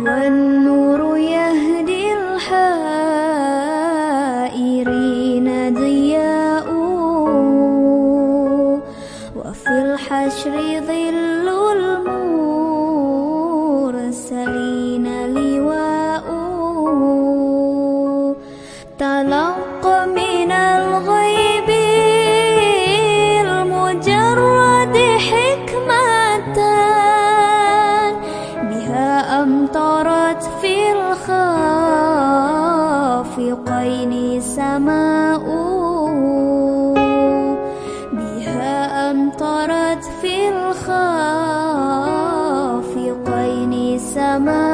والنور يهدي الحائرين ضياء. وفي الحشر ظل المرسلين لواء. Mama.